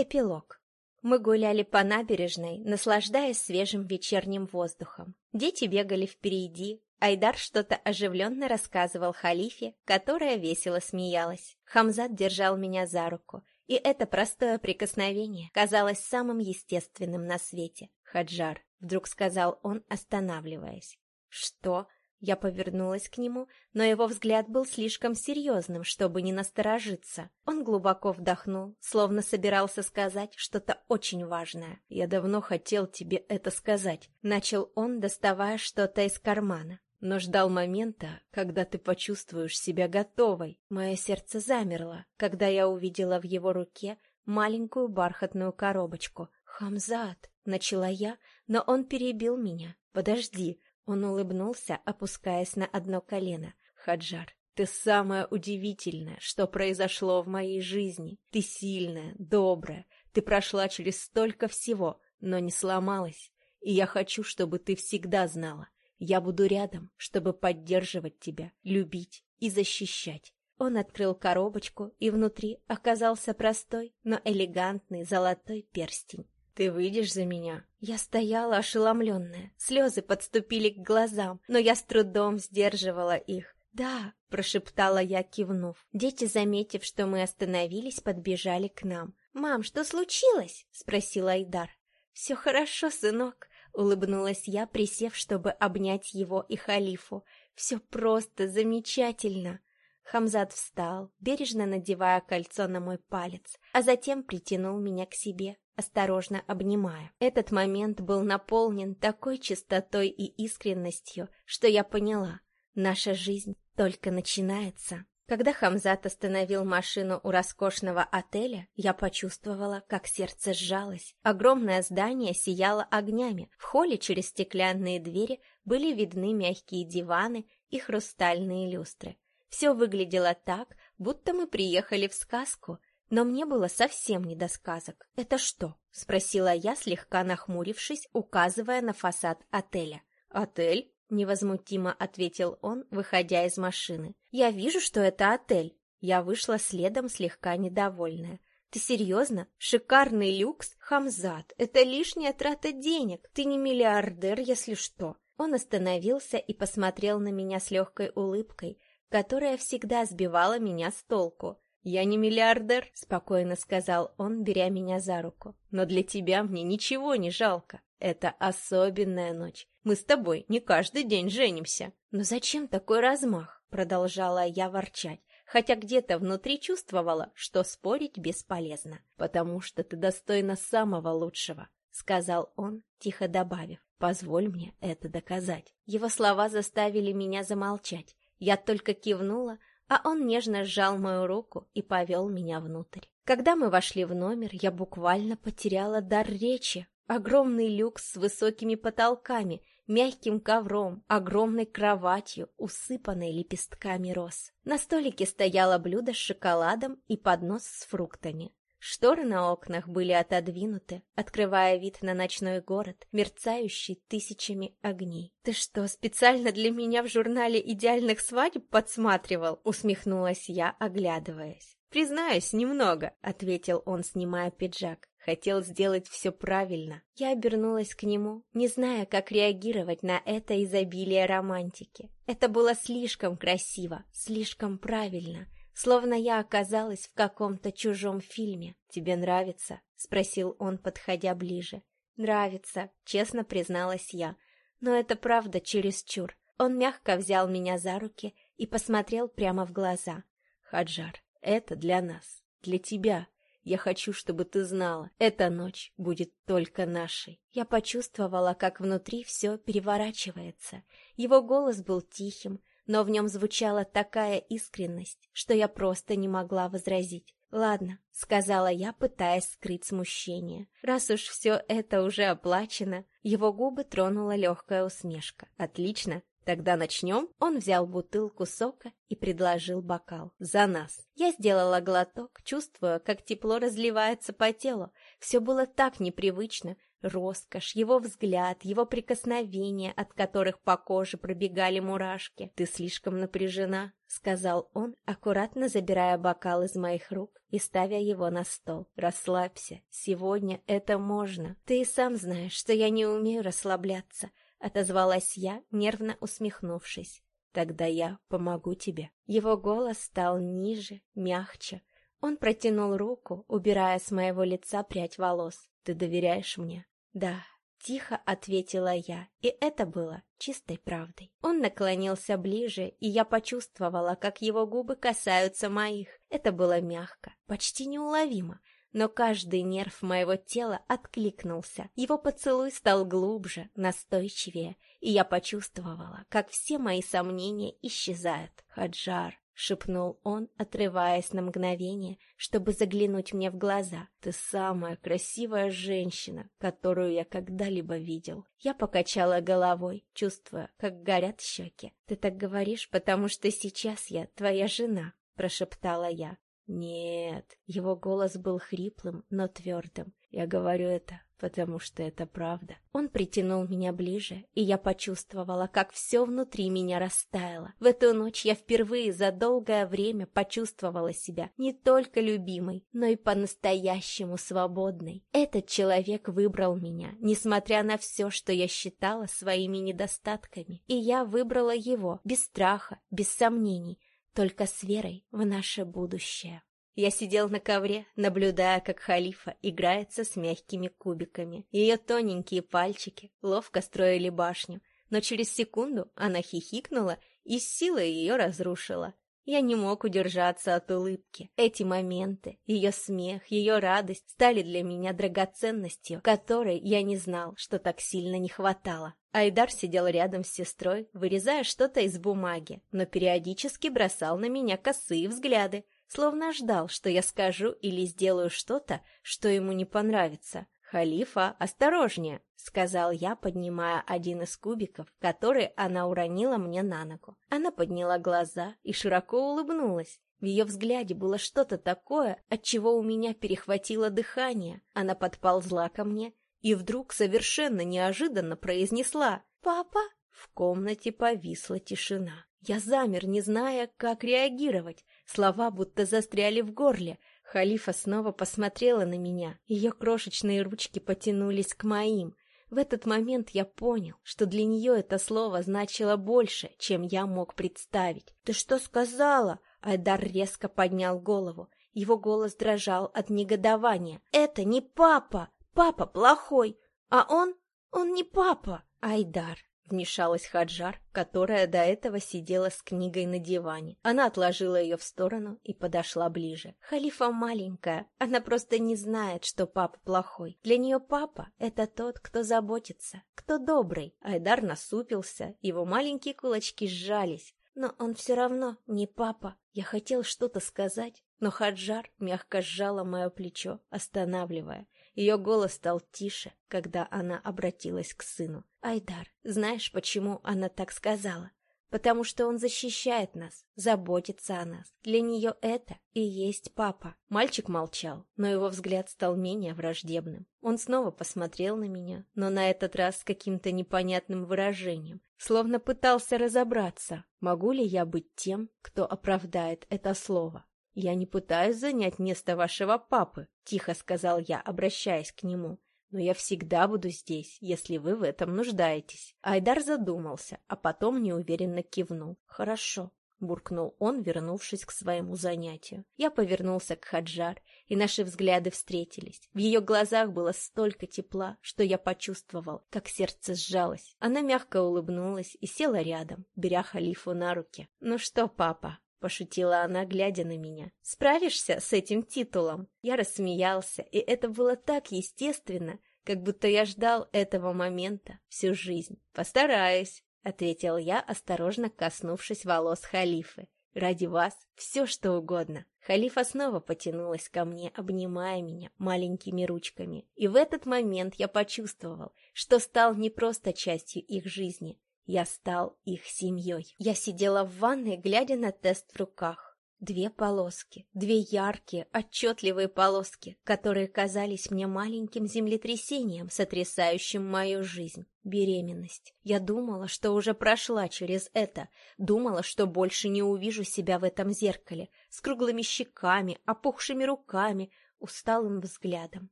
Эпилог. Мы гуляли по набережной, наслаждаясь свежим вечерним воздухом. Дети бегали впереди, Айдар что-то оживленно рассказывал халифе, которая весело смеялась. Хамзат держал меня за руку, и это простое прикосновение казалось самым естественным на свете. «Хаджар», — вдруг сказал он, останавливаясь. «Что?» Я повернулась к нему, но его взгляд был слишком серьезным, чтобы не насторожиться. Он глубоко вдохнул, словно собирался сказать что-то очень важное. «Я давно хотел тебе это сказать», — начал он, доставая что-то из кармана. «Но ждал момента, когда ты почувствуешь себя готовой». Мое сердце замерло, когда я увидела в его руке маленькую бархатную коробочку. «Хамзат!» — начала я, но он перебил меня. «Подожди!» Он улыбнулся, опускаясь на одно колено. «Хаджар, ты самое удивительное, что произошло в моей жизни. Ты сильная, добрая, ты прошла через столько всего, но не сломалась. И я хочу, чтобы ты всегда знала. Я буду рядом, чтобы поддерживать тебя, любить и защищать. Он открыл коробочку, и внутри оказался простой, но элегантный золотой перстень. «Ты выйдешь за меня?» Я стояла ошеломленная. Слезы подступили к глазам, но я с трудом сдерживала их. «Да», — прошептала я, кивнув. Дети, заметив, что мы остановились, подбежали к нам. «Мам, что случилось?» — спросил Айдар. «Все хорошо, сынок», — улыбнулась я, присев, чтобы обнять его и халифу. «Все просто замечательно». Хамзат встал, бережно надевая кольцо на мой палец, а затем притянул меня к себе, осторожно обнимая. Этот момент был наполнен такой чистотой и искренностью, что я поняла, наша жизнь только начинается. Когда Хамзат остановил машину у роскошного отеля, я почувствовала, как сердце сжалось. Огромное здание сияло огнями. В холле через стеклянные двери были видны мягкие диваны и хрустальные люстры. Все выглядело так, будто мы приехали в сказку, но мне было совсем не до сказок. «Это что?» — спросила я, слегка нахмурившись, указывая на фасад отеля. «Отель?» — невозмутимо ответил он, выходя из машины. «Я вижу, что это отель». Я вышла следом, слегка недовольная. «Ты серьезно? Шикарный люкс? Хамзат, это лишняя трата денег. Ты не миллиардер, если что». Он остановился и посмотрел на меня с легкой улыбкой, которая всегда сбивала меня с толку. «Я не миллиардер», — спокойно сказал он, беря меня за руку. «Но для тебя мне ничего не жалко. Это особенная ночь. Мы с тобой не каждый день женимся». «Но зачем такой размах?» — продолжала я ворчать, хотя где-то внутри чувствовала, что спорить бесполезно. «Потому что ты достойна самого лучшего», — сказал он, тихо добавив. «Позволь мне это доказать». Его слова заставили меня замолчать. Я только кивнула, а он нежно сжал мою руку и повел меня внутрь. Когда мы вошли в номер, я буквально потеряла дар речи. Огромный люкс с высокими потолками, мягким ковром, огромной кроватью, усыпанной лепестками роз. На столике стояло блюдо с шоколадом и поднос с фруктами. Шторы на окнах были отодвинуты, открывая вид на ночной город, мерцающий тысячами огней. «Ты что, специально для меня в журнале идеальных свадеб подсматривал?» — усмехнулась я, оглядываясь. «Признаюсь, немного», — ответил он, снимая пиджак. Хотел сделать все правильно. Я обернулась к нему, не зная, как реагировать на это изобилие романтики. Это было слишком красиво, слишком правильно — словно я оказалась в каком-то чужом фильме. «Тебе нравится?» — спросил он, подходя ближе. «Нравится», — честно призналась я. «Но это правда чересчур». Он мягко взял меня за руки и посмотрел прямо в глаза. «Хаджар, это для нас, для тебя. Я хочу, чтобы ты знала, эта ночь будет только нашей». Я почувствовала, как внутри все переворачивается. Его голос был тихим, но в нем звучала такая искренность, что я просто не могла возразить. «Ладно», — сказала я, пытаясь скрыть смущение. «Раз уж все это уже оплачено...» Его губы тронула легкая усмешка. «Отлично, Тогда начнем. Он взял бутылку сока и предложил бокал. За нас. Я сделала глоток, чувствуя, как тепло разливается по телу. Все было так непривычно, Роскошь, его взгляд, его прикосновения, от которых по коже пробегали мурашки. «Ты слишком напряжена», — сказал он, аккуратно забирая бокал из моих рук и ставя его на стол. «Расслабься, сегодня это можно. Ты и сам знаешь, что я не умею расслабляться», — отозвалась я, нервно усмехнувшись. «Тогда я помогу тебе». Его голос стал ниже, мягче. Он протянул руку, убирая с моего лица прядь волос. «Ты доверяешь мне?» «Да», — тихо ответила я, и это было чистой правдой. Он наклонился ближе, и я почувствовала, как его губы касаются моих. Это было мягко, почти неуловимо, но каждый нерв моего тела откликнулся. Его поцелуй стал глубже, настойчивее, и я почувствовала, как все мои сомнения исчезают. Хаджар, — шепнул он, отрываясь на мгновение, чтобы заглянуть мне в глаза. «Ты самая красивая женщина, которую я когда-либо видел». Я покачала головой, чувствуя, как горят щеки. «Ты так говоришь, потому что сейчас я твоя жена», — прошептала я. «Нет», — его голос был хриплым, но твердым. «Я говорю это потому что это правда. Он притянул меня ближе, и я почувствовала, как все внутри меня растаяло. В эту ночь я впервые за долгое время почувствовала себя не только любимой, но и по-настоящему свободной. Этот человек выбрал меня, несмотря на все, что я считала своими недостатками. И я выбрала его, без страха, без сомнений, только с верой в наше будущее. Я сидел на ковре, наблюдая, как халифа играется с мягкими кубиками. Ее тоненькие пальчики ловко строили башню, но через секунду она хихикнула и с силой ее разрушила. Я не мог удержаться от улыбки. Эти моменты, ее смех, ее радость стали для меня драгоценностью, которой я не знал, что так сильно не хватало. Айдар сидел рядом с сестрой, вырезая что-то из бумаги, но периодически бросал на меня косые взгляды, словно ждал, что я скажу или сделаю что-то, что ему не понравится. «Халифа, осторожнее!» — сказал я, поднимая один из кубиков, который она уронила мне на ногу. Она подняла глаза и широко улыбнулась. В ее взгляде было что-то такое, от чего у меня перехватило дыхание. Она подползла ко мне и вдруг совершенно неожиданно произнесла «Папа!». В комнате повисла тишина. Я замер, не зная, как реагировать. Слова будто застряли в горле. Халифа снова посмотрела на меня. Ее крошечные ручки потянулись к моим. В этот момент я понял, что для нее это слово значило больше, чем я мог представить. «Ты что сказала?» Айдар резко поднял голову. Его голос дрожал от негодования. «Это не папа! Папа плохой! А он... он не папа!» «Айдар, Вмешалась Хаджар, которая до этого сидела с книгой на диване. Она отложила ее в сторону и подошла ближе. Халифа маленькая, она просто не знает, что папа плохой. Для нее папа — это тот, кто заботится, кто добрый. Айдар насупился, его маленькие кулачки сжались. Но он все равно не папа. Я хотел что-то сказать, но Хаджар мягко сжала мое плечо, останавливая. Ее голос стал тише, когда она обратилась к сыну. «Айдар, знаешь, почему она так сказала? Потому что он защищает нас, заботится о нас. Для нее это и есть папа». Мальчик молчал, но его взгляд стал менее враждебным. Он снова посмотрел на меня, но на этот раз с каким-то непонятным выражением, словно пытался разобраться, могу ли я быть тем, кто оправдает это слово. «Я не пытаюсь занять место вашего папы», — тихо сказал я, обращаясь к нему. «Но я всегда буду здесь, если вы в этом нуждаетесь». Айдар задумался, а потом неуверенно кивнул. «Хорошо», — буркнул он, вернувшись к своему занятию. Я повернулся к Хаджар, и наши взгляды встретились. В ее глазах было столько тепла, что я почувствовал, как сердце сжалось. Она мягко улыбнулась и села рядом, беря халифу на руки. «Ну что, папа?» — пошутила она, глядя на меня. «Справишься с этим титулом?» Я рассмеялся, и это было так естественно, как будто я ждал этого момента всю жизнь. «Постараюсь», — ответил я, осторожно коснувшись волос халифы. «Ради вас все, что угодно». Халифа снова потянулась ко мне, обнимая меня маленькими ручками. И в этот момент я почувствовал, что стал не просто частью их жизни, я стал их семьей. Я сидела в ванной, глядя на тест в руках. Две полоски, две яркие, отчетливые полоски, которые казались мне маленьким землетрясением, сотрясающим мою жизнь. Беременность. Я думала, что уже прошла через это, думала, что больше не увижу себя в этом зеркале, с круглыми щеками, опухшими руками, усталым взглядом.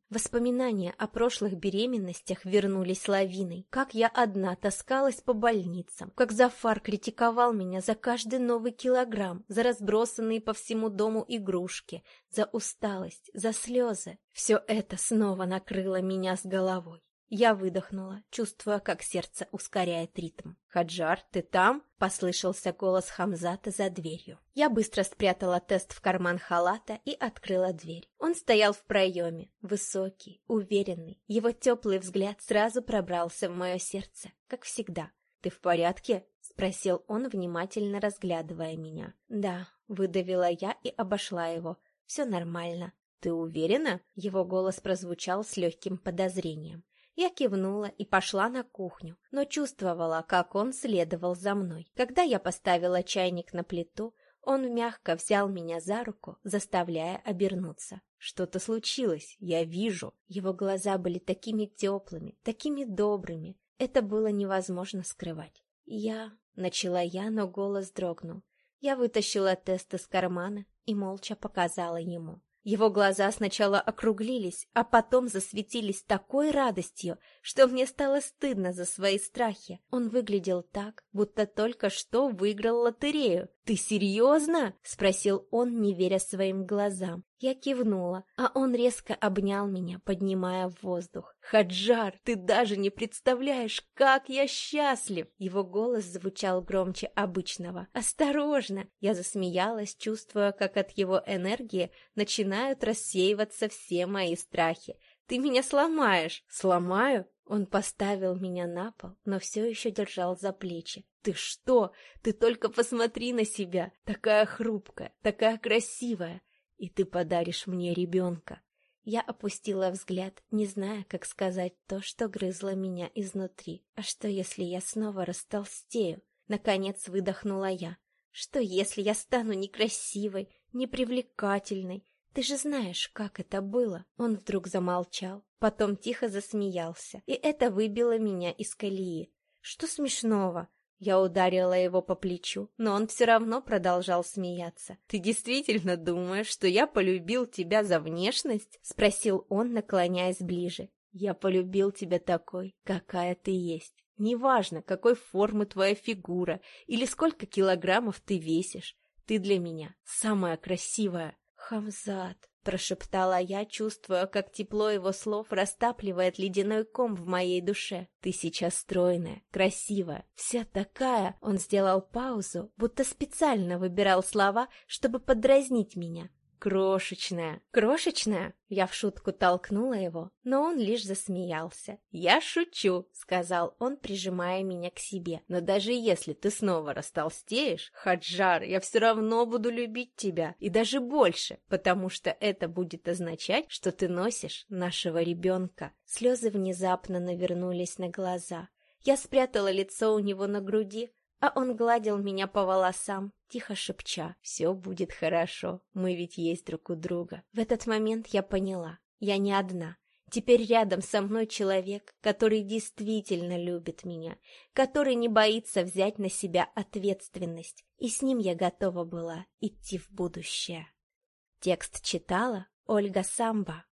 Воспоминания о прошлых беременностях вернулись лавиной. Как я одна таскалась по больницам, как Зафар критиковал меня за каждый новый килограмм, за разбросанные по всему дому игрушки, за усталость, за слезы. Все это снова накрыло меня с головой. Я выдохнула, чувствуя, как сердце ускоряет ритм. «Хаджар, ты там?» — послышался голос Хамзата за дверью. Я быстро спрятала тест в карман халата и открыла дверь. Он стоял в проеме, высокий, уверенный. Его теплый взгляд сразу пробрался в мое сердце, как всегда. «Ты в порядке?» — спросил он, внимательно разглядывая меня. «Да», — выдавила я и обошла его. «Все нормально». «Ты уверена?» — его голос прозвучал с легким подозрением. Я кивнула и пошла на кухню, но чувствовала, как он следовал за мной. Когда я поставила чайник на плиту, он мягко взял меня за руку, заставляя обернуться. Что-то случилось, я вижу. Его глаза были такими теплыми, такими добрыми. Это было невозможно скрывать. Я... Начала я, но голос дрогнул. Я вытащила тест из кармана и молча показала ему. Его глаза сначала округлились, а потом засветились такой радостью, что мне стало стыдно за свои страхи. Он выглядел так, будто только что выиграл лотерею. «Ты серьезно?» — спросил он, не веря своим глазам. Я кивнула, а он резко обнял меня, поднимая в воздух. «Хаджар, ты даже не представляешь, как я счастлив!» Его голос звучал громче обычного. «Осторожно!» Я засмеялась, чувствуя, как от его энергии начинают рассеиваться все мои страхи. «Ты меня сломаешь!» «Сломаю?» Он поставил меня на пол, но все еще держал за плечи. «Ты что? Ты только посмотри на себя! Такая хрупкая, такая красивая! и ты подаришь мне ребенка. Я опустила взгляд, не зная, как сказать то, что грызло меня изнутри. А что, если я снова растолстею? Наконец выдохнула я. Что, если я стану некрасивой, непривлекательной? Ты же знаешь, как это было. Он вдруг замолчал, потом тихо засмеялся, и это выбило меня из колеи. Что смешного? Я ударила его по плечу, но он все равно продолжал смеяться. «Ты действительно думаешь, что я полюбил тебя за внешность?» — спросил он, наклоняясь ближе. «Я полюбил тебя такой, какая ты есть. Неважно, какой формы твоя фигура или сколько килограммов ты весишь. Ты для меня самая красивая». «Хамзат», прошептала я, чувствуя, как тепло его слов растапливает ледяной ком в моей душе. Ты сейчас стройная, красивая, вся такая. Он сделал паузу, будто специально выбирал слова, чтобы подразнить меня. Крошечная. Крошечная? Я в шутку толкнула его, но он лишь засмеялся. «Я шучу», — сказал он, прижимая меня к себе. «Но даже если ты снова растолстеешь, Хаджар, я все равно буду любить тебя, и даже больше, потому что это будет означать, что ты носишь нашего ребенка». Слезы внезапно навернулись на глаза. Я спрятала лицо у него на груди, а он гладил меня по волосам, тихо шепча «Все будет хорошо, мы ведь есть друг у друга». В этот момент я поняла, я не одна. Теперь рядом со мной человек, который действительно любит меня, который не боится взять на себя ответственность, и с ним я готова была идти в будущее. Текст читала Ольга Самба.